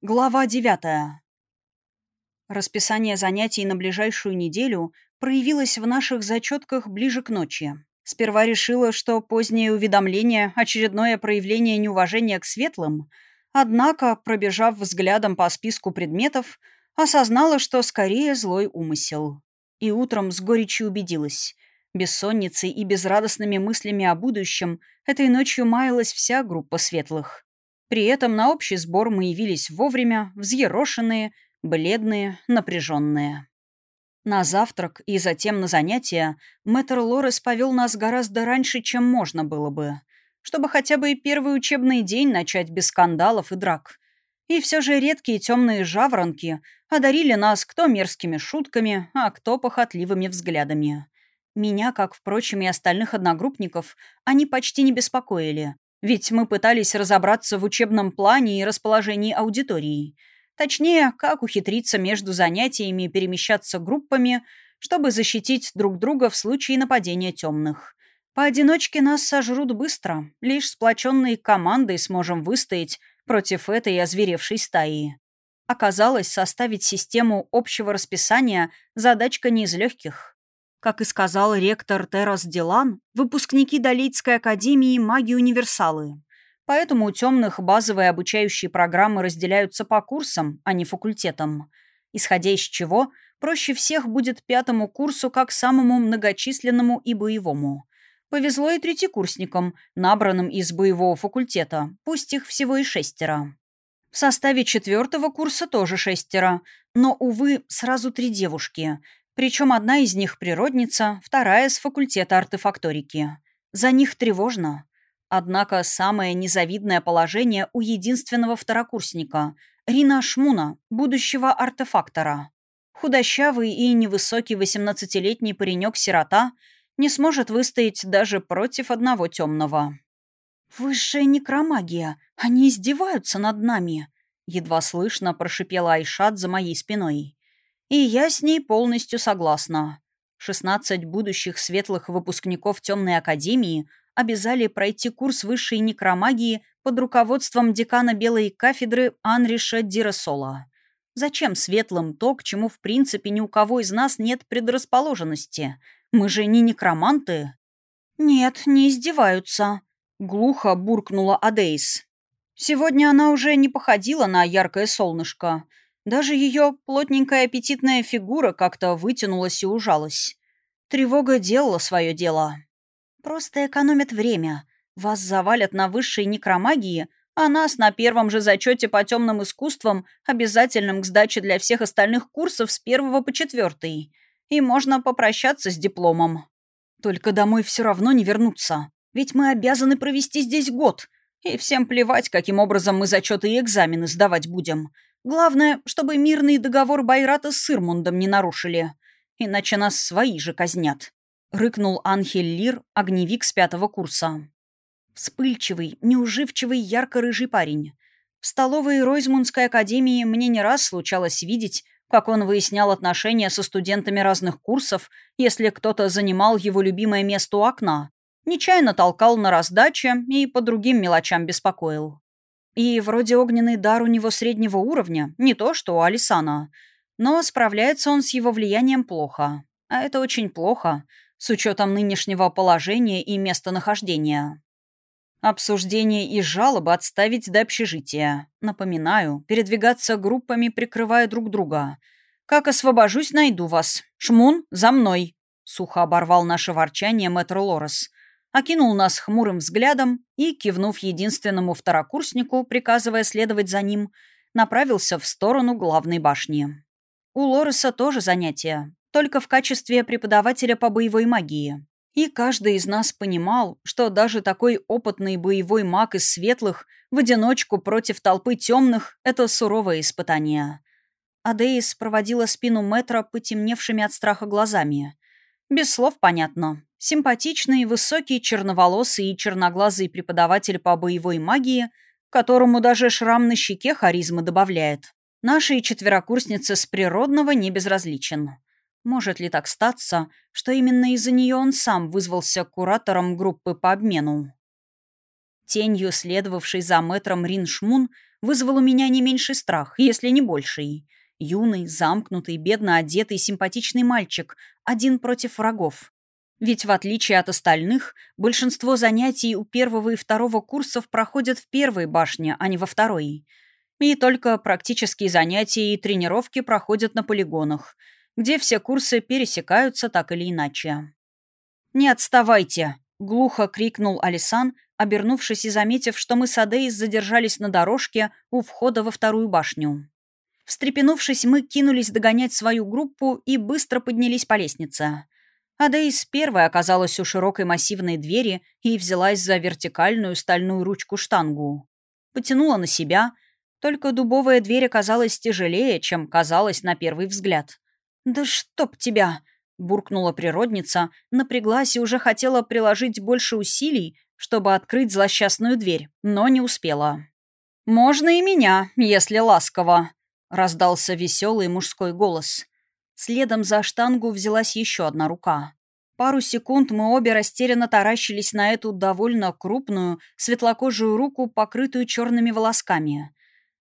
Глава девятая. Расписание занятий на ближайшую неделю проявилось в наших зачетках ближе к ночи. Сперва решила, что позднее уведомление – очередное проявление неуважения к светлым, однако, пробежав взглядом по списку предметов, осознала, что скорее злой умысел. И утром с горечью убедилась. Бессонницей и безрадостными мыслями о будущем этой ночью маялась вся группа светлых – при этом на общий сбор мы явились вовремя, взъерошенные, бледные, напряженные. На завтрак и затем на занятия мэтр Лорес повел нас гораздо раньше, чем можно было бы, чтобы хотя бы и первый учебный день начать без скандалов и драк. И все же редкие темные жаворонки одарили нас кто мерзкими шутками, а кто похотливыми взглядами. Меня, как, впрочем, и остальных одногруппников, они почти не беспокоили, ведь мы пытались разобраться в учебном плане и расположении аудитории. Точнее, как ухитриться между занятиями перемещаться группами, чтобы защитить друг друга в случае нападения темных. Поодиночке нас сожрут быстро, лишь сплоченной командой сможем выстоять против этой озверевшей стаи. Оказалось, составить систему общего расписания задачка не из легких. Как и сказал ректор Террас Дилан, выпускники Долитской академии – маги-универсалы. Поэтому у темных базовые обучающие программы разделяются по курсам, а не факультетам. Исходя из чего, проще всех будет пятому курсу как самому многочисленному и боевому. Повезло и третьекурсникам, набранным из боевого факультета, пусть их всего и шестеро. В составе четвертого курса тоже шестеро, но, увы, сразу три девушки – причем одна из них природница, вторая с факультета артефакторики. За них тревожно. Однако самое незавидное положение у единственного второкурсника – Рина Шмуна, будущего артефактора. Худощавый и невысокий 18-летний паренек-сирота не сможет выстоять даже против одного темного. «Высшая некромагия! Они издеваются над нами!» Едва слышно прошипела Айшат за моей спиной. И я с ней полностью согласна. 16 будущих светлых выпускников Темной Академии обязали пройти курс высшей некромагии под руководством декана Белой кафедры Анриша Дирасола. Зачем светлым то, к чему в принципе ни у кого из нас нет предрасположенности? Мы же не некроманты. «Нет, не издеваются», — глухо буркнула Адейс. Сегодня она уже не походила на яркое солнышко — даже ее плотненькая аппетитная фигура как-то вытянулась и ужалась. Тревога делала свое дело. Просто экономят время. Вас завалят на высшей некромагии, а нас на первом же зачете по темным искусствам, обязательным к сдаче для всех остальных курсов с первого по четвертый. И можно попрощаться с дипломом. Только домой все равно не вернуться. Ведь мы обязаны провести здесь год. И всем плевать, каким образом мы зачеты и экзамены сдавать будем. Главное, чтобы мирный договор Байрата с Ирмундом не нарушили. Иначе нас свои же казнят. Рыкнул Анхель Лир, огневик с пятого курса. Вспыльчивый, неуживчивый, ярко-рыжий парень. В столовой Ройзмундской академии мне не раз случалось видеть, как он выяснял отношения со студентами разных курсов, если кто-то занимал его любимое место у окна, нечаянно толкал на раздаче и по другим мелочам беспокоил. И вроде огненный дар у него среднего уровня, не то что у Алисана. Но справляется он с его влиянием плохо. А это очень плохо, с учетом нынешнего положения и местонахождения. Обсуждение и жалобы отставить до общежития. Напоминаю, передвигаться группами, прикрывая друг друга. Как освобожусь, найду вас. Шмун, за мной. Сухо оборвал наше ворчание мэтр Лорес окинул нас хмурым взглядом и, кивнув единственному второкурснику, приказывая следовать за ним, направился в сторону главной башни. У Лореса тоже занятия, только в качестве преподавателя по боевой магии. И каждый из нас понимал, что даже такой опытный боевой маг из светлых в одиночку против толпы темных – это суровое испытание. Адеис проводила спину метра потемневшими от страха глазами. Без слов понятно. Симпатичный, высокий, черноволосый и черноглазый преподаватель по боевой магии, которому даже шрам на щеке харизмы добавляет. Нашей четверокурснице с природного не безразличен. Может ли так статься, что именно из-за нее он сам вызвался куратором группы по обмену? Тенью, следовавшей за мэтром Рин Шмун, вызвал у меня не меньший страх, если не больший. Юный, замкнутый, бедно одетый, симпатичный мальчик, один против врагов. Ведь в отличие от остальных, большинство занятий у первого и второго курсов проходят в первой башне, а не во второй. И только практические занятия и тренировки проходят на полигонах, где все курсы пересекаются так или иначе. «Не отставайте!» — глухо крикнул Алисан, обернувшись и заметив, что мы с Адеис задержались на дорожке у входа во вторую башню. Встрепенувшись, мы кинулись догонять свою группу и быстро поднялись по лестнице. Адейс первой оказалась у широкой массивной двери и взялась за вертикальную стальную ручку-штангу. Потянула на себя, только дубовая дверь оказалась тяжелее, чем казалось на первый взгляд. «Да чтоб тебя!» — буркнула природница, напряглась и уже хотела приложить больше усилий, чтобы открыть злосчастную дверь, но не успела. «Можно и меня, если ласково», — раздался веселый мужской голос. Следом за штангу взялась еще одна рука. Пару секунд мы обе растерянно таращились на эту довольно крупную, светлокожую руку, покрытую черными волосками.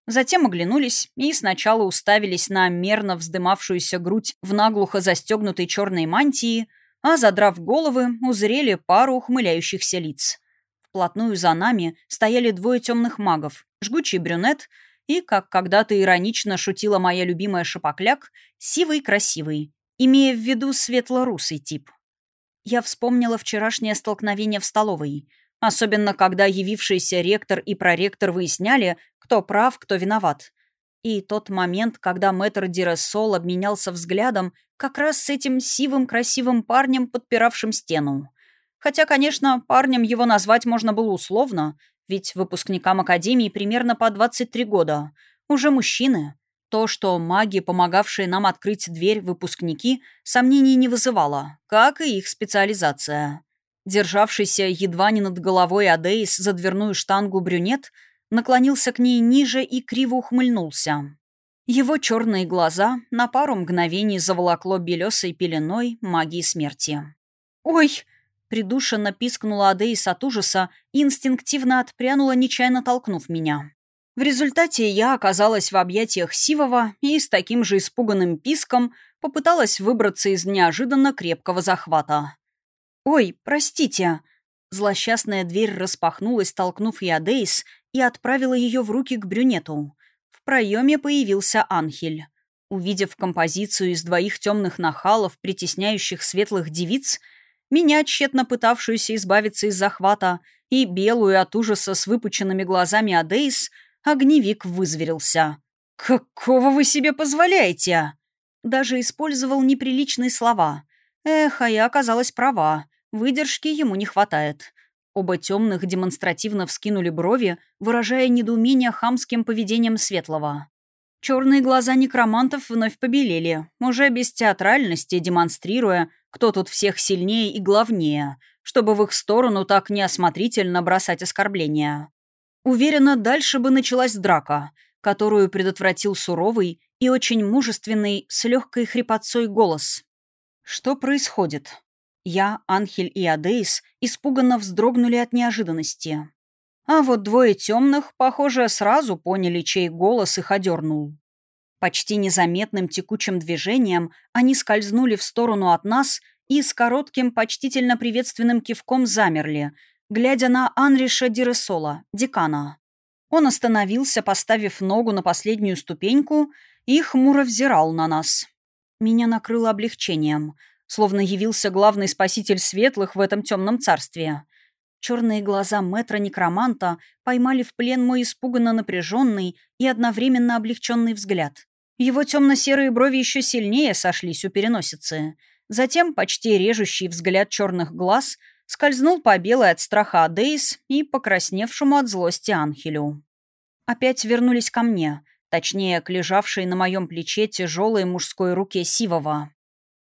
Затем оглянулись и сначала уставились на мерно вздымавшуюся грудь в наглухо застегнутой черной мантии, а, задрав головы, узрели пару ухмыляющихся лиц. Вплотную за нами стояли двое темных магов, жгучий брюнет — и, как когда-то иронично шутила моя любимая шапокляк, сивый-красивый, имея в виду светло-русый тип. Я вспомнила вчерашнее столкновение в столовой, особенно когда явившийся ректор и проректор выясняли, кто прав, кто виноват. И тот момент, когда мэтр Диресол обменялся взглядом как раз с этим сивым красивым парнем, подпиравшим стену. Хотя, конечно, парнем его назвать можно было условно, ведь выпускникам Академии примерно по 23 года. Уже мужчины. То, что маги, помогавшие нам открыть дверь выпускники, сомнений не вызывало, как и их специализация. Державшийся едва не над головой Адеис за дверную штангу брюнет наклонился к ней ниже и криво ухмыльнулся. Его черные глаза на пару мгновений заволокло белесой пеленой магии смерти. «Ой!» Придушенно пискнула Адеис от ужаса и инстинктивно отпрянула, нечаянно толкнув меня. В результате я оказалась в объятиях Сивова и с таким же испуганным писком попыталась выбраться из неожиданно крепкого захвата. «Ой, простите!» Злосчастная дверь распахнулась, толкнув Ядейс, и отправила ее в руки к брюнету. В проеме появился Анхель. Увидев композицию из двоих темных нахалов, притесняющих светлых девиц, меня, тщетно пытавшуюся избавиться из захвата, и белую от ужаса с выпученными глазами Адейс, огневик вызверился. «Какого вы себе позволяете?» Даже использовал неприличные слова. Эх, а я оказалась права. Выдержки ему не хватает. Оба темных демонстративно вскинули брови, выражая недоумение хамским поведением Светлого. Черные глаза некромантов вновь побелели, уже без театральности демонстрируя, кто тут всех сильнее и главнее, чтобы в их сторону так неосмотрительно бросать оскорбления. Уверена, дальше бы началась драка, которую предотвратил суровый и очень мужественный с легкой хрипотцой голос. Что происходит? Я, Анхель и Адейс испуганно вздрогнули от неожиданности. А вот двое темных, похоже, сразу поняли, чей голос их одернул. Почти незаметным текучим движением они скользнули в сторону от нас и с коротким, почтительно приветственным кивком замерли, глядя на Анриша Диресола, декана. Он остановился, поставив ногу на последнюю ступеньку, и хмуро взирал на нас. Меня накрыло облегчением, словно явился главный спаситель светлых в этом темном царстве — Черные глаза мэтра-некроманта поймали в плен мой испуганно напряженный и одновременно облегченный взгляд. Его темно-серые брови еще сильнее сошлись у переносицы. Затем почти режущий взгляд черных глаз скользнул по белой от страха Адейс и покрасневшему от злости Анхелю. Опять вернулись ко мне, точнее, к лежавшей на моем плече тяжелой мужской руке Сивова.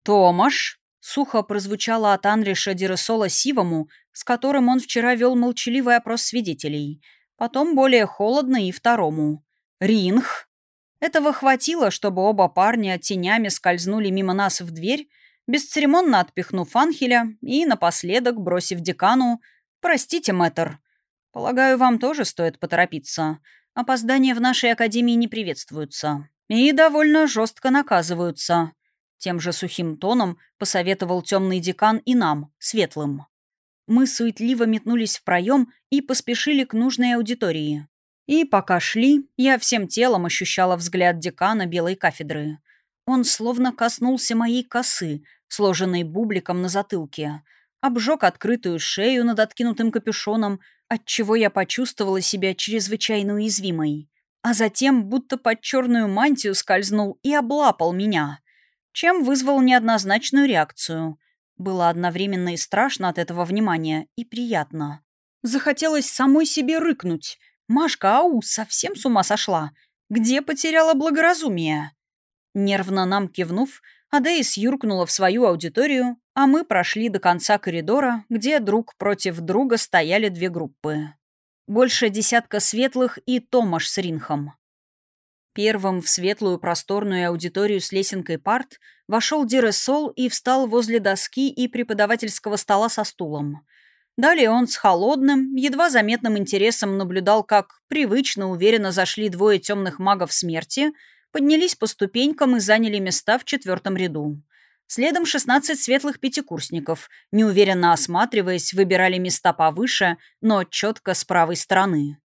«Томаш!» Сухо прозвучало от Анриша Диресола Сивому, с которым он вчера вел молчаливый опрос свидетелей. Потом более холодно и второму. «Ринг!» Этого хватило, чтобы оба парня тенями скользнули мимо нас в дверь, бесцеремонно отпихнув Анхеля и, напоследок, бросив декану «Простите, мэтр. Полагаю, вам тоже стоит поторопиться. Опоздания в нашей академии не приветствуются. И довольно жестко наказываются. Тем же сухим тоном посоветовал темный декан и нам, светлым. Мы суетливо метнулись в проем и поспешили к нужной аудитории. И пока шли, я всем телом ощущала взгляд декана белой кафедры. Он словно коснулся моей косы, сложенной бубликом на затылке, обжег открытую шею над откинутым капюшоном, отчего я почувствовала себя чрезвычайно уязвимой. А затем будто под черную мантию скользнул и облапал меня, чем вызвал неоднозначную реакцию. Было одновременно и страшно от этого внимания, и приятно. Захотелось самой себе рыкнуть. «Машка, ау, совсем с ума сошла? Где потеряла благоразумие?» Нервно нам кивнув, Адеис юркнула в свою аудиторию, а мы прошли до конца коридора, где друг против друга стояли две группы. Больше десятка светлых и Томаш с Ринхом. Первым в светлую просторную аудиторию с лесенкой парт вошел Диресол и встал возле доски и преподавательского стола со стулом. Далее он с холодным, едва заметным интересом наблюдал, как привычно уверенно зашли двое темных магов смерти — поднялись по ступенькам и заняли места в четвертом ряду. Следом 16 светлых пятикурсников, неуверенно осматриваясь, выбирали места повыше, но четко с правой стороны.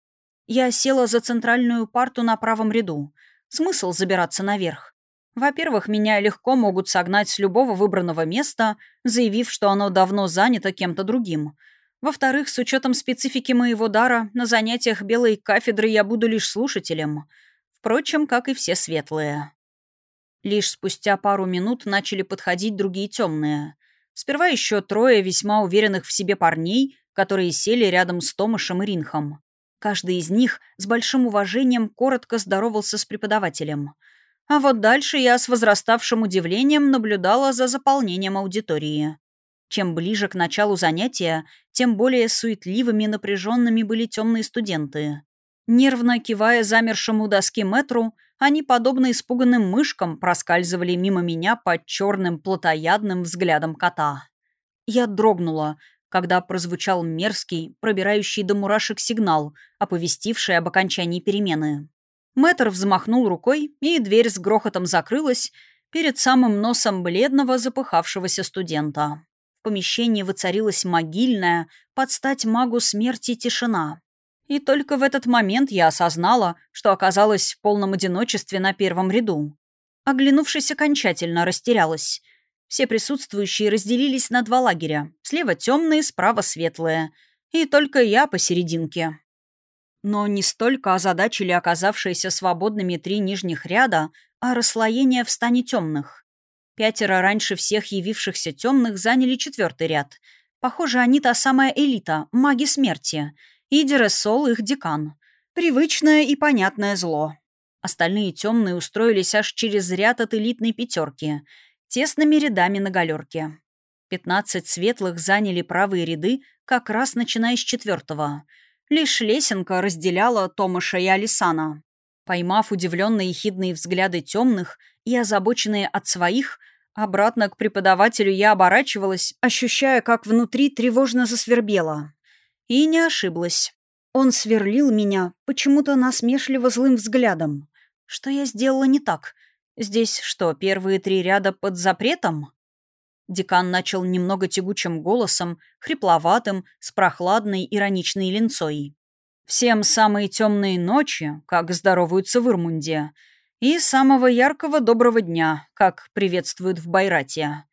Я села за центральную парту на правом ряду. Смысл забираться наверх. Во-первых, меня легко могут согнать с любого выбранного места, заявив, что оно давно занято кем-то другим. Во-вторых, с учетом специфики моего дара, на занятиях белой кафедры я буду лишь слушателем — Впрочем, как и все светлые. Лишь спустя пару минут начали подходить другие темные. Сперва еще трое весьма уверенных в себе парней, которые сели рядом с Томашем и Ринхом. Каждый из них с большим уважением коротко здоровался с преподавателем. А вот дальше я с возраставшим удивлением наблюдала за заполнением аудитории. Чем ближе к началу занятия, тем более суетливыми и напряженными были темные студенты. Нервно кивая замершему доски метру, они, подобно испуганным мышкам, проскальзывали мимо меня под черным плотоядным взглядом кота. Я дрогнула, когда прозвучал мерзкий, пробирающий до мурашек сигнал, оповестивший об окончании перемены. Мэтр взмахнул рукой, и дверь с грохотом закрылась перед самым носом бледного запыхавшегося студента. В помещении воцарилась могильная, под стать магу смерти тишина. И только в этот момент я осознала, что оказалась в полном одиночестве на первом ряду. Оглянувшись окончательно, растерялась. Все присутствующие разделились на два лагеря. Слева темные, справа светлые. И только я посерединке. Но не столько озадачили оказавшиеся свободными три нижних ряда, а расслоение в стане темных. Пятеро раньше всех явившихся темных заняли четвертый ряд. Похоже, они та самая элита, маги смерти — и Дересол их декан. Привычное и понятное зло. Остальные темные устроились аж через ряд от элитной пятерки, тесными рядами на галерке. Пятнадцать светлых заняли правые ряды как раз начиная с четвертого. Лишь лесенка разделяла Томаша и Алисана. Поймав удивленные хидные взгляды темных и озабоченные от своих, обратно к преподавателю я оборачивалась, ощущая, как внутри тревожно засвербело. И не ошиблась. Он сверлил меня почему-то насмешливо злым взглядом. Что я сделала не так? Здесь что, первые три ряда под запретом? Декан начал немного тягучим голосом, хрипловатым, с прохладной, ироничной линцой. «Всем самые темные ночи, как здороваются в Ирмунде, и самого яркого доброго дня, как приветствуют в Байрате.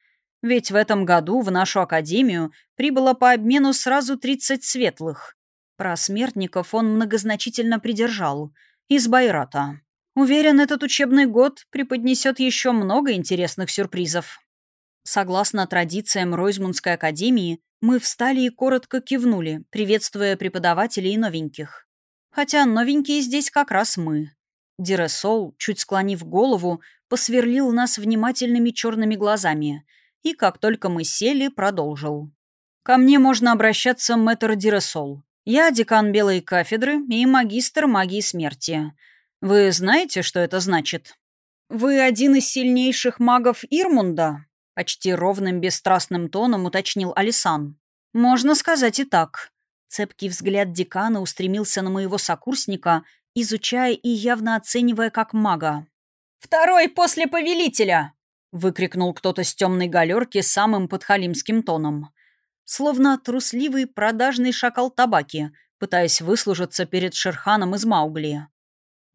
Ведь в этом году в нашу академию прибыло по обмену сразу 30 светлых. Про смертников он многозначительно придержал. Из Байрата. Уверен, этот учебный год преподнесет еще много интересных сюрпризов. Согласно традициям Ройзмундской академии, мы встали и коротко кивнули, приветствуя преподавателей и новеньких. Хотя новенькие здесь как раз мы. Диресол, чуть склонив голову, посверлил нас внимательными черными глазами — и, как только мы сели, продолжил. «Ко мне можно обращаться мэтр Диресол. Я декан Белой кафедры и магистр магии смерти. Вы знаете, что это значит?» «Вы один из сильнейших магов Ирмунда?» Почти ровным, бесстрастным тоном уточнил Алисан. «Можно сказать и так». Цепкий взгляд декана устремился на моего сокурсника, изучая и явно оценивая как мага. «Второй после повелителя!» — выкрикнул кто-то с темной галерки самым подхалимским тоном. Словно трусливый продажный шакал табаки, пытаясь выслужиться перед Шерханом из Маугли.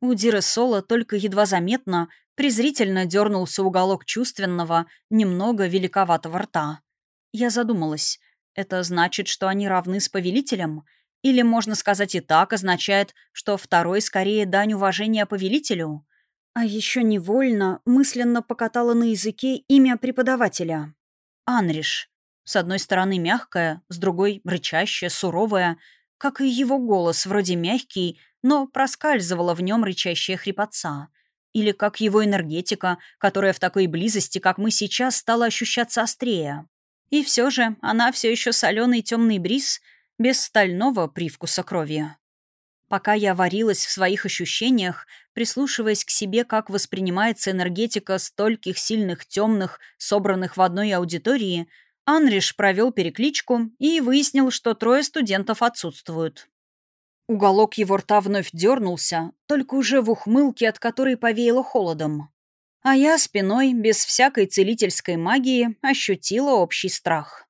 У Диры Соло только едва заметно, презрительно дернулся уголок чувственного, немного великоватого рта. Я задумалась. Это значит, что они равны с повелителем? Или, можно сказать и так, означает, что второй скорее дань уважения повелителю? А еще невольно, мысленно покатала на языке имя преподавателя. Анриш. С одной стороны мягкая, с другой рычащая, суровая, как и его голос, вроде мягкий, но проскальзывала в нем рычащая хрипотца. Или как его энергетика, которая в такой близости, как мы сейчас, стала ощущаться острее. И все же она все еще соленый темный бриз без стального привкуса крови. Пока я варилась в своих ощущениях, прислушиваясь к себе, как воспринимается энергетика стольких сильных темных, собранных в одной аудитории, Анриш провел перекличку и выяснил, что трое студентов отсутствуют. Уголок его рта вновь дернулся, только уже в ухмылке, от которой повеяло холодом. А я спиной, без всякой целительской магии, ощутила общий страх.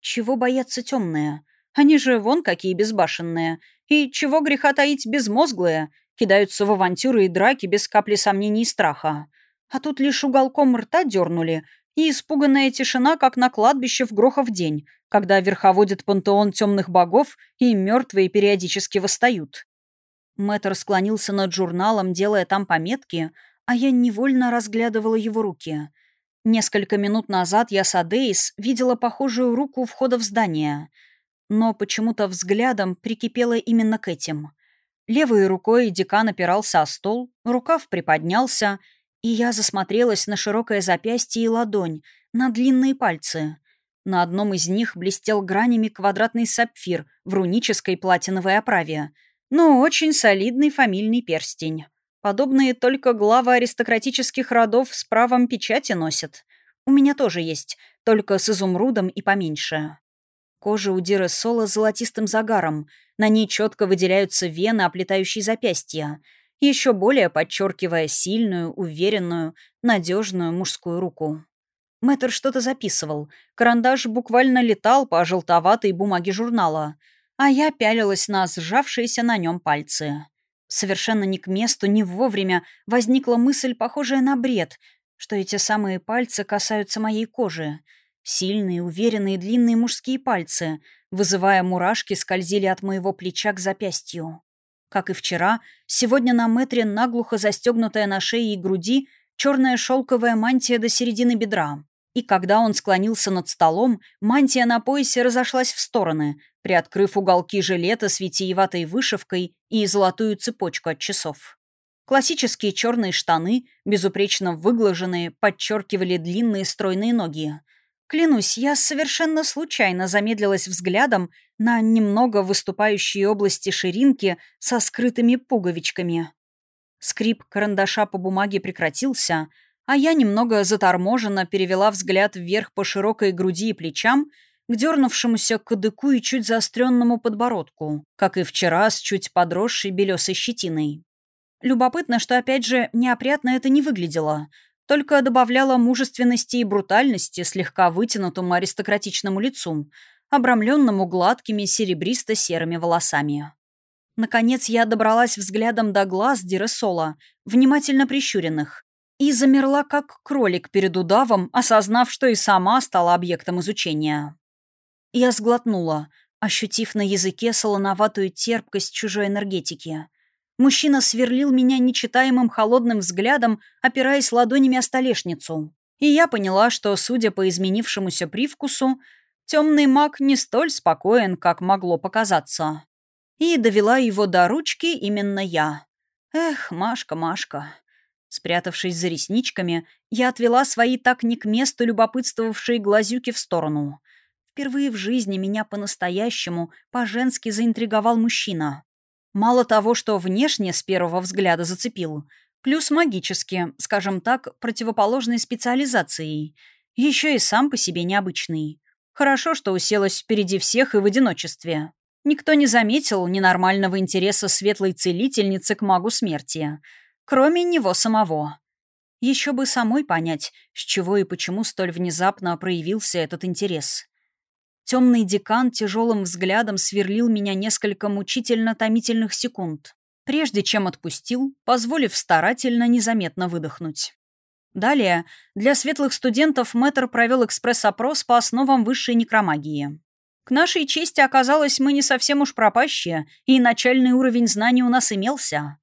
Чего боятся темные? Они же вон какие безбашенные. И чего греха таить безмозглые? Кидаются в авантюры и драки без капли сомнений и страха. А тут лишь уголком рта дернули, и испуганная тишина, как на кладбище в Грохов день, когда верховодит пантеон темных богов, и мертвые периодически восстают. Мэтр склонился над журналом, делая там пометки, а я невольно разглядывала его руки. Несколько минут назад я с Адеис видела похожую руку входа в здание, но почему-то взглядом прикипела именно к этим. Левой рукой декан опирался о стол, рукав приподнялся — и я засмотрелась на широкое запястье и ладонь, на длинные пальцы. На одном из них блестел гранями квадратный сапфир в рунической платиновой оправе. Но очень солидный фамильный перстень. Подобные только главы аристократических родов с правом печати носят. У меня тоже есть, только с изумрудом и поменьше. Кожа у Диры Соло золотистым загаром. На ней четко выделяются вены, оплетающие запястья — еще более подчеркивая сильную, уверенную, надежную мужскую руку. Мэтр что-то записывал. Карандаш буквально летал по желтоватой бумаге журнала, а я пялилась на сжавшиеся на нем пальцы. Совершенно не к месту, не вовремя возникла мысль, похожая на бред, что эти самые пальцы касаются моей кожи. Сильные, уверенные, длинные мужские пальцы, вызывая мурашки, скользили от моего плеча к запястью. Как и вчера, сегодня на метре наглухо застегнутая на шее и груди черная шелковая мантия до середины бедра. И когда он склонился над столом, мантия на поясе разошлась в стороны, приоткрыв уголки жилета с витиеватой вышивкой и золотую цепочку от часов. Классические черные штаны, безупречно выглаженные, подчеркивали длинные стройные ноги. Клянусь, я совершенно случайно замедлилась взглядом на немного выступающие области ширинки со скрытыми пуговичками. Скрип карандаша по бумаге прекратился, а я немного заторможенно перевела взгляд вверх по широкой груди и плечам к дернувшемуся кадыку и чуть заостренному подбородку, как и вчера с чуть подросшей белесой щетиной. Любопытно, что, опять же, неопрятно это не выглядело — только добавляла мужественности и брутальности слегка вытянутому аристократичному лицу, обрамленному гладкими серебристо-серыми волосами. Наконец я добралась взглядом до глаз Диресола, внимательно прищуренных, и замерла как кролик перед удавом, осознав, что и сама стала объектом изучения. Я сглотнула, ощутив на языке солоноватую терпкость чужой энергетики. Мужчина сверлил меня нечитаемым холодным взглядом, опираясь ладонями о столешницу. И я поняла, что, судя по изменившемуся привкусу, темный маг не столь спокоен, как могло показаться. И довела его до ручки именно я. Эх, Машка, Машка. Спрятавшись за ресничками, я отвела свои так не к месту любопытствовавшие глазюки в сторону. Впервые в жизни меня по-настоящему, по-женски заинтриговал мужчина. Мало того, что внешне с первого взгляда зацепил, плюс магически, скажем так, противоположной специализацией, еще и сам по себе необычный. Хорошо, что уселась впереди всех и в одиночестве. Никто не заметил ненормального интереса светлой целительницы к магу смерти, кроме него самого. Еще бы самой понять, с чего и почему столь внезапно проявился этот интерес. Темный декан тяжелым взглядом сверлил меня несколько мучительно-томительных секунд, прежде чем отпустил, позволив старательно незаметно выдохнуть. Далее для светлых студентов мэтр провел экспресс-опрос по основам высшей некромагии. К нашей чести оказалось, мы не совсем уж пропащие, и начальный уровень знаний у нас имелся.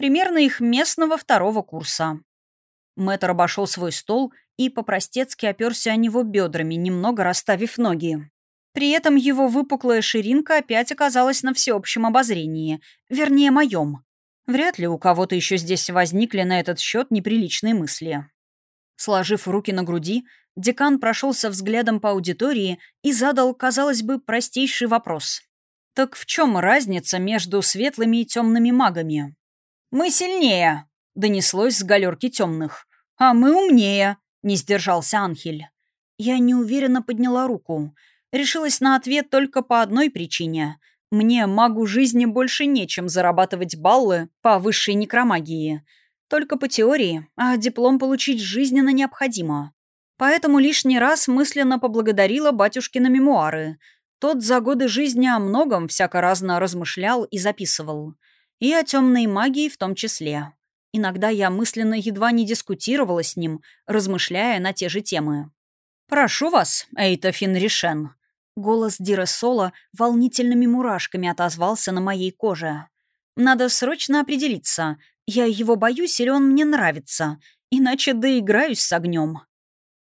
Примерно их местного второго курса. Мэтр обошел свой стол и по-простецки оперся о него бедрами, немного расставив ноги. При этом его выпуклая ширинка опять оказалась на всеобщем обозрении, вернее, моем. Вряд ли у кого-то еще здесь возникли на этот счет неприличные мысли. Сложив руки на груди, декан прошелся взглядом по аудитории и задал, казалось бы, простейший вопрос. «Так в чем разница между светлыми и темными магами?» «Мы сильнее», — донеслось с галерки темных. «А мы умнее», — не сдержался Анхель. Я неуверенно подняла руку. Решилась на ответ только по одной причине. Мне, магу жизни, больше нечем зарабатывать баллы по высшей некромагии. Только по теории, а диплом получить жизненно необходимо. Поэтому лишний раз мысленно поблагодарила батюшкина мемуары. Тот за годы жизни о многом всяко разно размышлял и записывал. И о темной магии в том числе. Иногда я мысленно едва не дискутировала с ним, размышляя на те же темы. «Прошу вас, Эйта Финришен». Голос Дира Соло волнительными мурашками отозвался на моей коже. «Надо срочно определиться, я его боюсь или он мне нравится, иначе доиграюсь с огнем».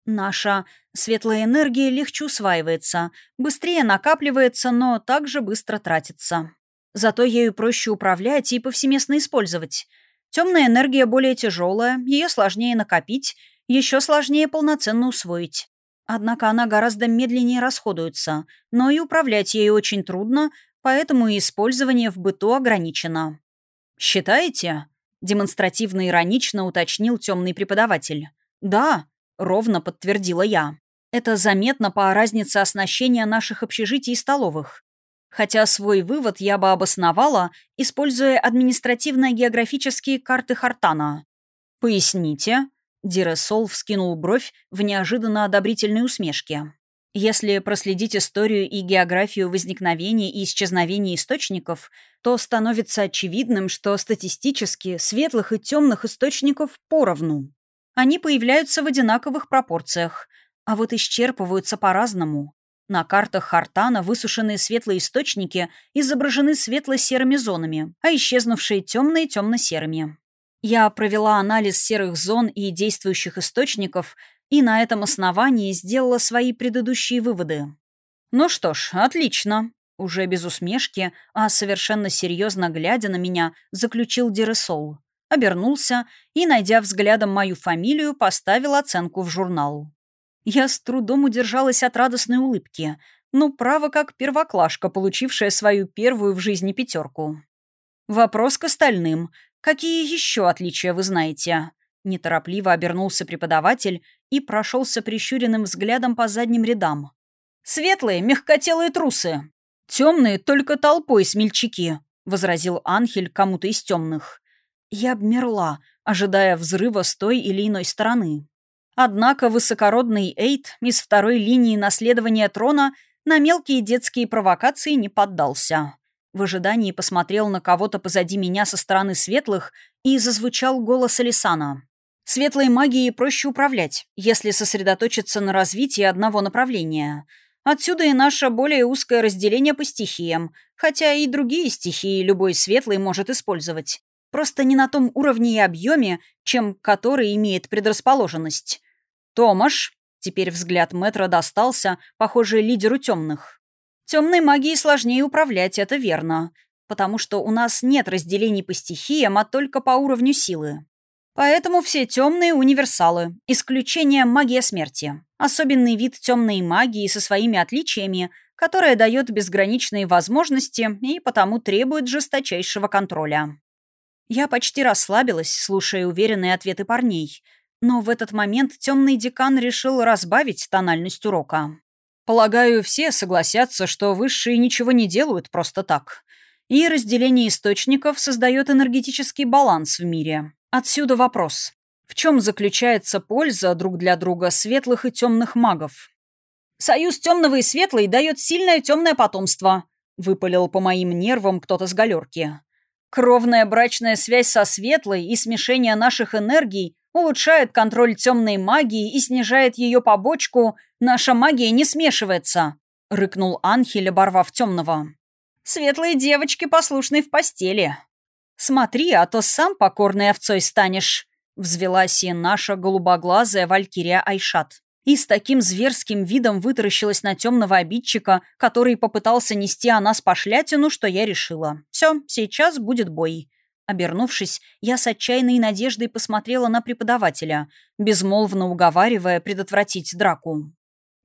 Наша светлая энергия легче усваивается, быстрее накапливается, но также быстро тратится. Зато ею проще управлять и повсеместно использовать — Темная энергия более тяжелая, ее сложнее накопить, еще сложнее полноценно усвоить. Однако она гораздо медленнее расходуется, но и управлять ею очень трудно, поэтому и использование в быту ограничено. «Считаете?» — демонстративно иронично уточнил темный преподаватель. «Да», — ровно подтвердила я. «Это заметно по разнице оснащения наших общежитий и столовых хотя свой вывод я бы обосновала, используя административно-географические карты Хартана. «Поясните?» Диресол вскинул бровь в неожиданно одобрительной усмешке. Если проследить историю и географию возникновения и исчезновения источников, то становится очевидным, что статистически светлых и темных источников поровну. Они появляются в одинаковых пропорциях, а вот исчерпываются по-разному. На картах Хартана высушенные светлые источники изображены светло-серыми зонами, а исчезнувшие темные – темно-серыми. Я провела анализ серых зон и действующих источников и на этом основании сделала свои предыдущие выводы. Ну что ж, отлично. Уже без усмешки, а совершенно серьезно глядя на меня, заключил Дересол. Обернулся и, найдя взглядом мою фамилию, поставил оценку в журнал. Я с трудом удержалась от радостной улыбки. Ну, право, как первоклашка, получившая свою первую в жизни пятерку. Вопрос к остальным. Какие еще отличия вы знаете? Неторопливо обернулся преподаватель и прошелся прищуренным взглядом по задним рядам. «Светлые, мягкотелые трусы. Темные только толпой смельчаки», — возразил Анхель кому-то из темных. Я обмерла, ожидая взрыва с той или иной стороны. Однако высокородный Эйт из второй линии наследования трона на мелкие детские провокации не поддался. В ожидании посмотрел на кого-то позади меня со стороны светлых и зазвучал голос Алисана. «Светлой магией проще управлять, если сосредоточиться на развитии одного направления. Отсюда и наше более узкое разделение по стихиям, хотя и другие стихии любой светлый может использовать. Просто не на том уровне и объеме, чем который имеет предрасположенность. «Томаш!» — теперь взгляд Мэтра достался, похоже, лидеру темных. «Темной магией сложнее управлять, это верно, потому что у нас нет разделений по стихиям, а только по уровню силы. Поэтому все темные универсалы, исключение магия смерти. Особенный вид темной магии со своими отличиями, которая дает безграничные возможности и потому требует жесточайшего контроля. Я почти расслабилась, слушая уверенные ответы парней — но в этот момент темный декан решил разбавить тональность урока. Полагаю, все согласятся, что высшие ничего не делают просто так. И разделение источников создает энергетический баланс в мире. Отсюда вопрос. В чем заключается польза друг для друга светлых и темных магов? «Союз темного и светлой дает сильное темное потомство», — выпалил по моим нервам кто-то с галерки. «Кровная брачная связь со светлой и смешение наших энергий улучшает контроль темной магии и снижает ее побочку «Наша магия не смешивается», — рыкнул Анхель, оборвав темного. «Светлые девочки послушны в постели». «Смотри, а то сам покорной овцой станешь», — взвелась и наша голубоглазая валькирия Айшат. И с таким зверским видом вытаращилась на темного обидчика, который попытался нести о нас пошлятину, что я решила. «Все, сейчас будет бой». Обернувшись, я с отчаянной надеждой посмотрела на преподавателя, безмолвно уговаривая предотвратить драку.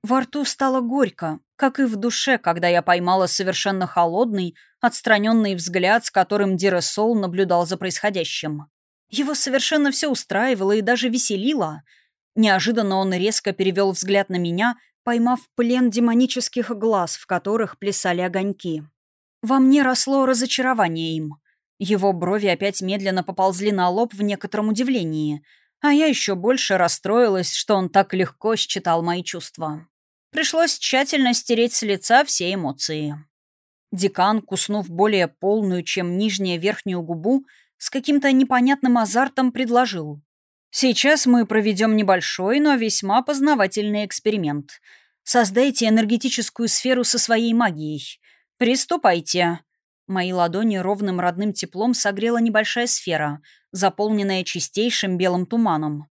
Во рту стало горько, как и в душе, когда я поймала совершенно холодный, отстраненный взгляд, с которым Диресол наблюдал за происходящим. Его совершенно все устраивало и даже веселило. Неожиданно он резко перевел взгляд на меня, поймав плен демонических глаз, в которых плясали огоньки. Во мне росло разочарование им. Его брови опять медленно поползли на лоб в некотором удивлении, а я еще больше расстроилась, что он так легко считал мои чувства. Пришлось тщательно стереть с лица все эмоции. Декан, куснув более полную, чем нижняя верхнюю губу, с каким-то непонятным азартом предложил. «Сейчас мы проведем небольшой, но весьма познавательный эксперимент. Создайте энергетическую сферу со своей магией. Приступайте». Мои ладони ровным родным теплом согрела небольшая сфера, заполненная чистейшим белым туманом.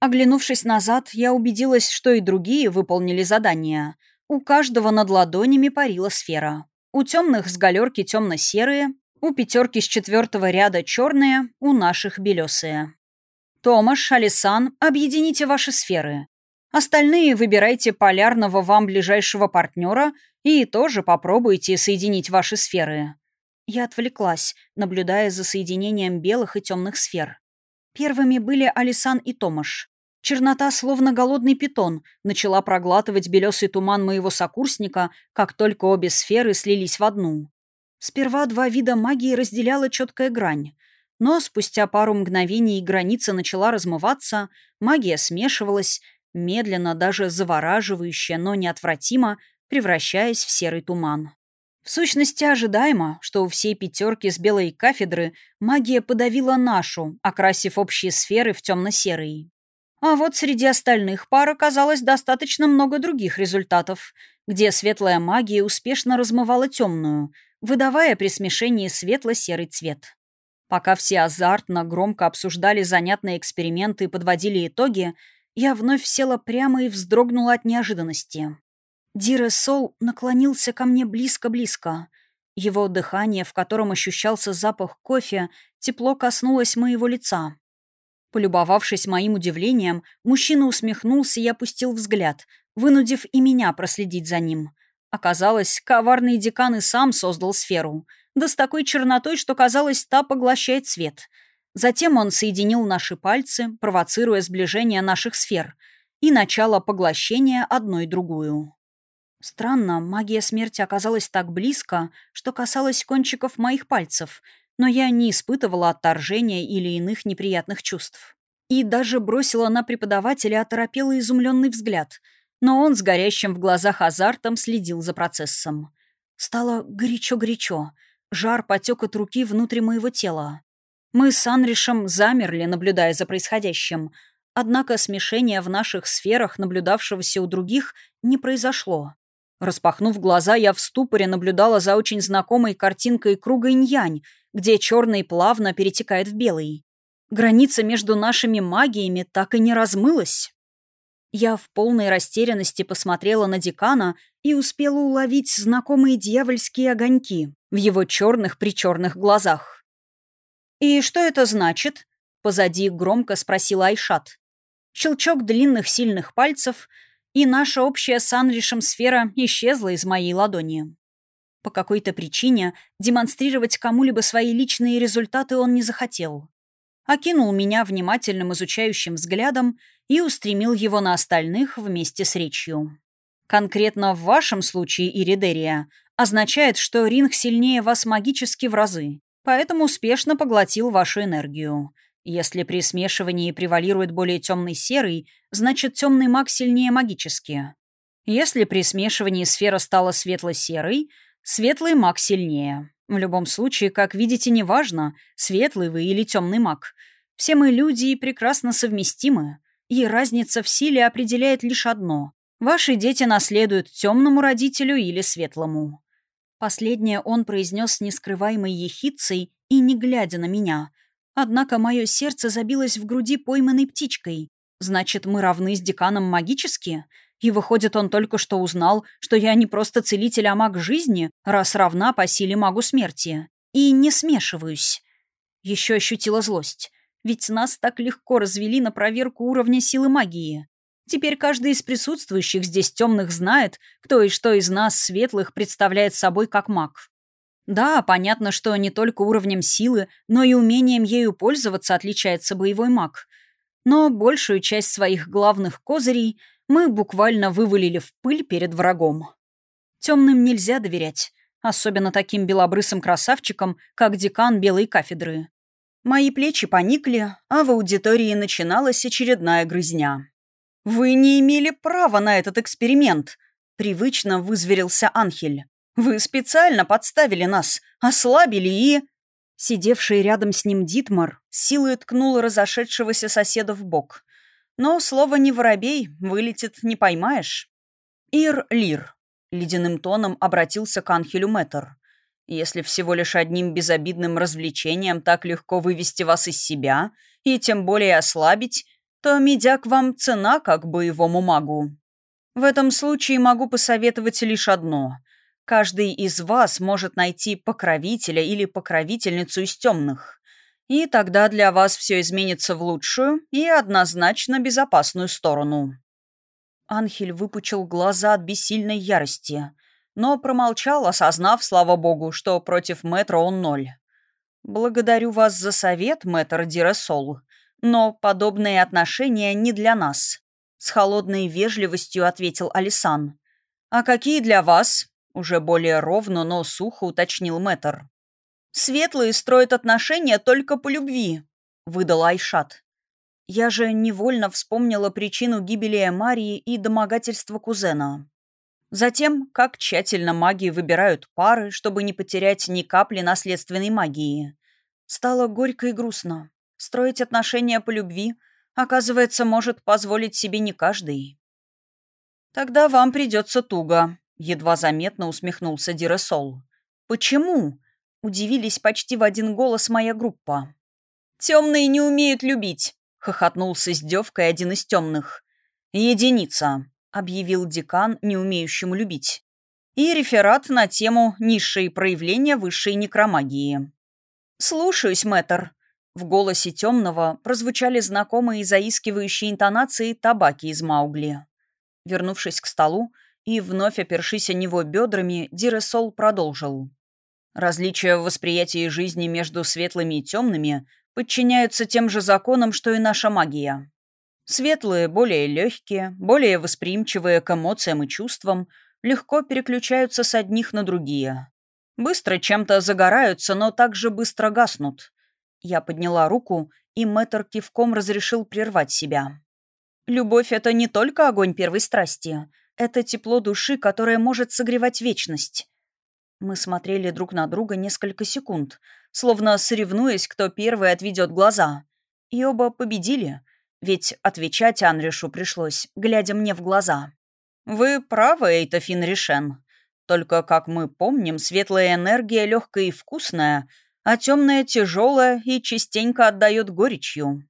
Оглянувшись назад, я убедилась, что и другие выполнили задание. У каждого над ладонями парила сфера. У темных с галерки темно-серые, у пятерки с четвертого ряда черные, у наших белесые. Томаш, Алисан, объедините ваши сферы. Остальные выбирайте полярного вам ближайшего партнера и тоже попробуйте соединить ваши сферы. Я отвлеклась, наблюдая за соединением белых и темных сфер. Первыми были Алисан и Томаш. Чернота, словно голодный питон, начала проглатывать белесый туман моего сокурсника, как только обе сферы слились в одну. Сперва два вида магии разделяла четкая грань. Но спустя пару мгновений граница начала размываться, магия смешивалась, медленно, даже завораживающе, но неотвратимо, превращаясь в серый туман. В сущности, ожидаемо, что у всей пятерки с белой кафедры магия подавила нашу, окрасив общие сферы в темно-серый. А вот среди остальных пар оказалось достаточно много других результатов, где светлая магия успешно размывала темную, выдавая при смешении светло-серый цвет. Пока все азартно, громко обсуждали занятные эксперименты и подводили итоги, я вновь села прямо и вздрогнула от неожиданности. Дире Сол наклонился ко мне близко-близко. Его дыхание, в котором ощущался запах кофе, тепло коснулось моего лица. Полюбовавшись моим удивлением, мужчина усмехнулся и опустил взгляд, вынудив и меня проследить за ним. Оказалось, коварный декан и сам создал сферу, да с такой чернотой, что, казалось, та поглощает свет. Затем он соединил наши пальцы, провоцируя сближение наших сфер, и начало поглощения одной другую. Странно, магия смерти оказалась так близко, что касалась кончиков моих пальцев, но я не испытывала отторжения или иных неприятных чувств. И даже бросила на преподавателя оторопелый изумленный взгляд, но он с горящим в глазах азартом следил за процессом. Стало горячо-горячо, жар потек от руки внутрь моего тела. Мы с Анришем замерли, наблюдая за происходящим, однако смешения в наших сферах, наблюдавшегося у других, не произошло. Распахнув глаза, я в ступоре наблюдала за очень знакомой картинкой круга инь-янь, где черный плавно перетекает в белый. Граница между нашими магиями так и не размылась. Я в полной растерянности посмотрела на декана и успела уловить знакомые дьявольские огоньки в его черных-причерных глазах. «И что это значит?» — позади громко спросила Айшат. Щелчок длинных сильных пальцев — и наша общая с Анришем сфера исчезла из моей ладони. По какой-то причине демонстрировать кому-либо свои личные результаты он не захотел. Окинул меня внимательным изучающим взглядом и устремил его на остальных вместе с речью. Конкретно в вашем случае, Иридерия, означает, что ринг сильнее вас магически в разы, поэтому успешно поглотил вашу энергию. Если при смешивании превалирует более темный серый, значит темный маг сильнее магически. Если при смешивании сфера стала светло-серой, светлый маг сильнее. В любом случае, как видите, неважно, светлый вы или темный маг. Все мы люди и прекрасно совместимы. И разница в силе определяет лишь одно. Ваши дети наследуют темному родителю или светлому. Последнее он произнес с нескрываемой ехицей и не глядя на меня. Однако мое сердце забилось в груди пойманной птичкой. Значит, мы равны с деканом магически? И выходит, он только что узнал, что я не просто целитель, а маг жизни, раз равна по силе магу смерти. И не смешиваюсь. Еще ощутила злость. Ведь нас так легко развели на проверку уровня силы магии. Теперь каждый из присутствующих здесь темных знает, кто и что из нас, светлых, представляет собой как маг. Да, понятно, что не только уровнем силы, но и умением ею пользоваться отличается боевой маг. Но большую часть своих главных козырей мы буквально вывалили в пыль перед врагом. Темным нельзя доверять, особенно таким белобрысым красавчикам, как декан белой кафедры. Мои плечи поникли, а в аудитории начиналась очередная грызня. «Вы не имели права на этот эксперимент», — привычно вызверился Анхель. «Вы специально подставили нас, ослабили и...» Сидевший рядом с ним Дитмар силой ткнул разошедшегося соседа в бок. Но слово «не воробей» вылетит не поймаешь. «Ир-лир», — ледяным тоном обратился к Анхелю Мэттер. «Если всего лишь одним безобидным развлечением так легко вывести вас из себя и тем более ослабить, то медяк вам цена как боевому магу. В этом случае могу посоветовать лишь одно. Каждый из вас может найти покровителя или покровительницу из темных. И тогда для вас все изменится в лучшую и однозначно безопасную сторону». Анхель выпучил глаза от бессильной ярости, но промолчал, осознав, слава богу, что против мэтра он ноль. «Благодарю вас за совет, мэтр Диресол, но подобные отношения не для нас», — с холодной вежливостью ответил Алисан. «А какие для вас?» — уже более ровно, но сухо уточнил мэтр. Светлые строят отношения только по любви», — выдал Айшат. Я же невольно вспомнила причину гибели Марии и домогательства кузена. Затем, как тщательно маги выбирают пары, чтобы не потерять ни капли наследственной магии. Стало горько и грустно. Строить отношения по любви, оказывается, может позволить себе не каждый. «Тогда вам придется туго», — едва заметно усмехнулся Диресол. «Почему?» Удивились почти в один голос моя группа. «Темные не умеют любить», — хохотнул с издевкой один из темных. «Единица», — объявил декан, не умеющему любить. И реферат на тему «Низшие проявления высшей некромагии». «Слушаюсь, мэтр». В голосе темного прозвучали знакомые заискивающие интонации табаки из Маугли. Вернувшись к столу и вновь опершись о него бедрами, Диресол продолжил. Различия в восприятии жизни между светлыми и темными подчиняются тем же законам, что и наша магия. Светлые, более легкие, более восприимчивые к эмоциям и чувствам, легко переключаются с одних на другие. Быстро чем-то загораются, но также быстро гаснут. Я подняла руку, и мэтр кивком разрешил прервать себя. Любовь — это не только огонь первой страсти. Это тепло души, которое может согревать вечность. Мы смотрели друг на друга несколько секунд, словно соревнуясь, кто первый отведет глаза. И оба победили, ведь отвечать Анришу пришлось, глядя мне в глаза. «Вы правы, Эйтофин Ришен. Только, как мы помним, светлая энергия легкая и вкусная, а темная тяжелая и частенько отдает горечью.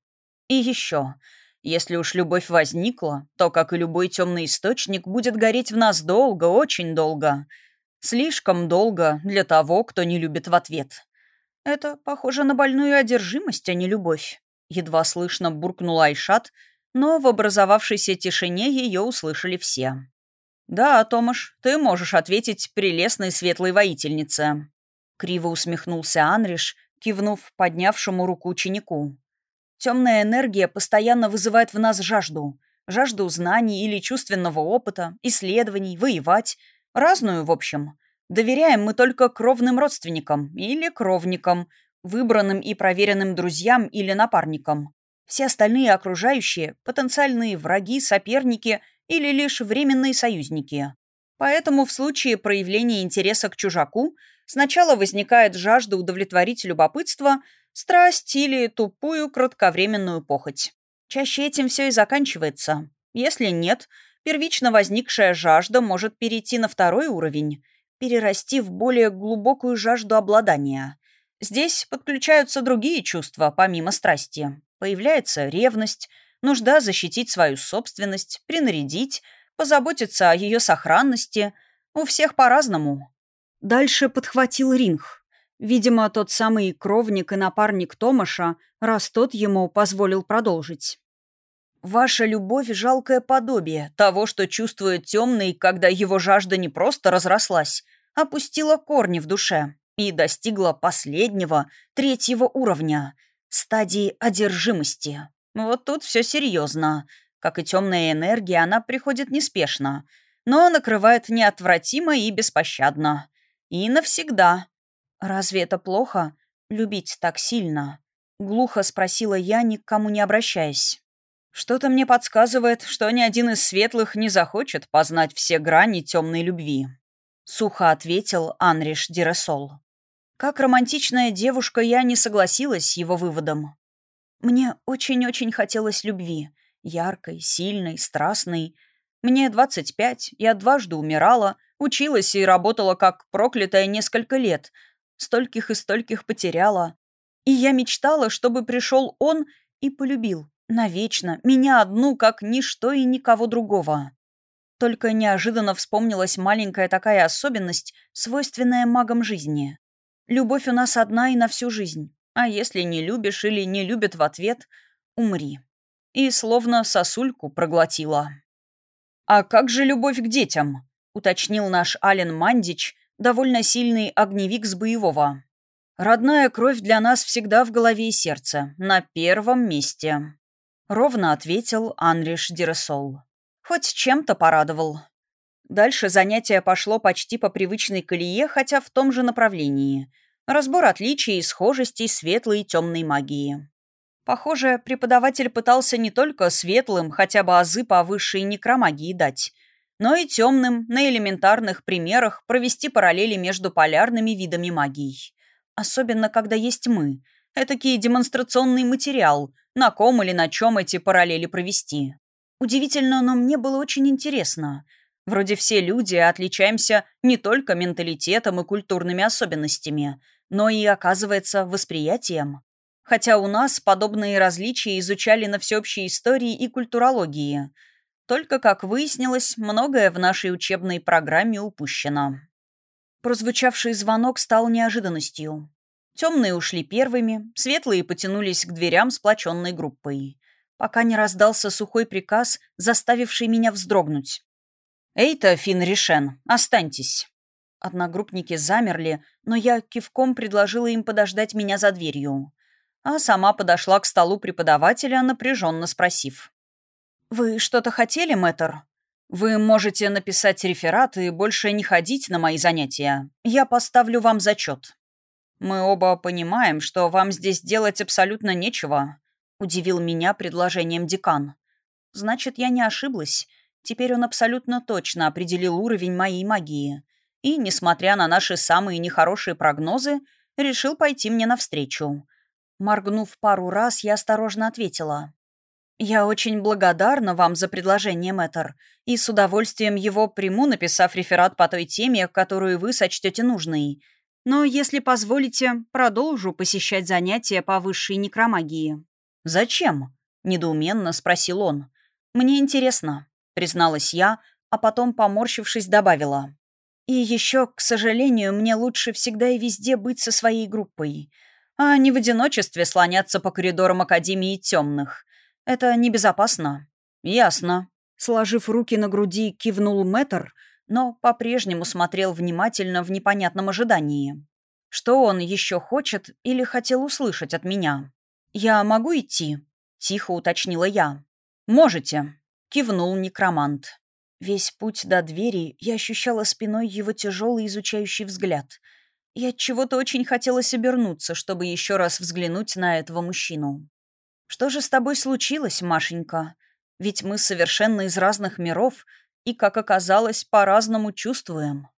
И еще, если уж любовь возникла, то, как и любой темный источник, будет гореть в нас долго, очень долго — Слишком долго для того, кто не любит в ответ. Это похоже на больную одержимость, а не любовь. Едва слышно буркнул Айшат, но в образовавшейся тишине ее услышали все. «Да, Томаш, ты можешь ответить прелестной светлой воительнице». Криво усмехнулся Анриш, кивнув поднявшему руку ученику. «Темная энергия постоянно вызывает в нас жажду. жажду знаний или чувственного опыта, исследований, воевать. Разную, в общем. Доверяем мы только кровным родственникам или кровникам, выбранным и проверенным друзьям или напарникам. Все остальные окружающие – потенциальные враги, соперники или лишь временные союзники. Поэтому в случае проявления интереса к чужаку сначала возникает жажда удовлетворить любопытство, страсть или тупую кратковременную похоть. Чаще этим все и заканчивается. Если нет, первично возникшая жажда может перейти на второй уровень, перерасти в более глубокую жажду обладания. Здесь подключаются другие чувства, помимо страсти. Появляется ревность, нужда защитить свою собственность, принарядить, позаботиться о ее сохранности. У всех по-разному. Дальше подхватил Ринг. Видимо, тот самый кровник и напарник Томаша, раз тот ему позволил продолжить. Ваша любовь — жалкое подобие того, что чувствует темный, когда его жажда не просто разрослась, а пустила корни в душе и достигла последнего, третьего уровня — стадии одержимости. Вот тут все серьезно. Как и темная энергия, она приходит неспешно, но накрывает неотвратимо и беспощадно. И навсегда. Разве это плохо? Любить так сильно? Глухо спросила я, никому не обращаясь. Что-то мне подсказывает, что ни один из светлых не захочет познать все грани темной любви. Сухо ответил Анриш Диресол. Как романтичная девушка, я не согласилась с его выводом. Мне очень-очень хотелось любви. Яркой, сильной, страстной. Мне 25, я дважды умирала, училась и работала как проклятая несколько лет. Стольких и стольких потеряла. И я мечтала, чтобы пришел он и полюбил. Навечно. Меня одну, как ничто и никого другого. Только неожиданно вспомнилась маленькая такая особенность, свойственная магам жизни. Любовь у нас одна и на всю жизнь. А если не любишь или не любят в ответ, умри. И словно сосульку проглотила. «А как же любовь к детям?» — уточнил наш Ален Мандич, довольно сильный огневик с боевого. «Родная кровь для нас всегда в голове и сердце, на первом месте», — ровно ответил Анриш Диресол. Хоть чем-то порадовал. Дальше занятие пошло почти по привычной колее, хотя в том же направлении — Разбор отличий и схожестей светлой и темной магии. Похоже, преподаватель пытался не только светлым хотя бы азы по высшей некромагии дать, но и темным на элементарных примерах провести параллели между полярными видами магии. Особенно, когда есть мы. Этакий демонстрационный материал, на ком или на чем эти параллели провести. Удивительно, но мне было очень интересно. Вроде все люди отличаемся не только менталитетом и культурными особенностями – но и, оказывается, восприятием. Хотя у нас подобные различия изучали на всеобщей истории и культурологии. Только, как выяснилось, многое в нашей учебной программе упущено. Прозвучавший звонок стал неожиданностью. Темные ушли первыми, светлые потянулись к дверям сплоченной группой. Пока не раздался сухой приказ, заставивший меня вздрогнуть. «Эй-то, Фин Ришен, останьтесь!» Одногруппники замерли, но я кивком предложила им подождать меня за дверью. А сама подошла к столу преподавателя, напряженно спросив. «Вы что-то хотели, мэтр? Вы можете написать реферат и больше не ходить на мои занятия. Я поставлю вам зачет». «Мы оба понимаем, что вам здесь делать абсолютно нечего», — удивил меня предложением декан. «Значит, я не ошиблась. Теперь он абсолютно точно определил уровень моей магии и, несмотря на наши самые нехорошие прогнозы, решил пойти мне навстречу. Моргнув пару раз, я осторожно ответила. «Я очень благодарна вам за предложение, мэтр, и с удовольствием его приму, написав реферат по той теме, которую вы сочтете нужной. Но, если позволите, продолжу посещать занятия по высшей некромагии». «Зачем?» — недоуменно спросил он. «Мне интересно», — призналась я, а потом, поморщившись, добавила. И еще, к сожалению, мне лучше всегда и везде быть со своей группой, а не в одиночестве слоняться по коридорам Академии Темных. Это небезопасно. Ясно. Сложив руки на груди, кивнул Мэтр, но по-прежнему смотрел внимательно в непонятном ожидании. Что он еще хочет или хотел услышать от меня? «Я могу идти?» — тихо уточнила я. «Можете», Кивнул некромант. Весь путь до двери я ощущала спиной его тяжелый изучающий взгляд. От чего-то очень хотелось обернуться, чтобы еще раз взглянуть на этого мужчину. Что же с тобой случилось, Машенька? Ведь мы совершенно из разных миров и, как оказалось, по-разному чувствуем.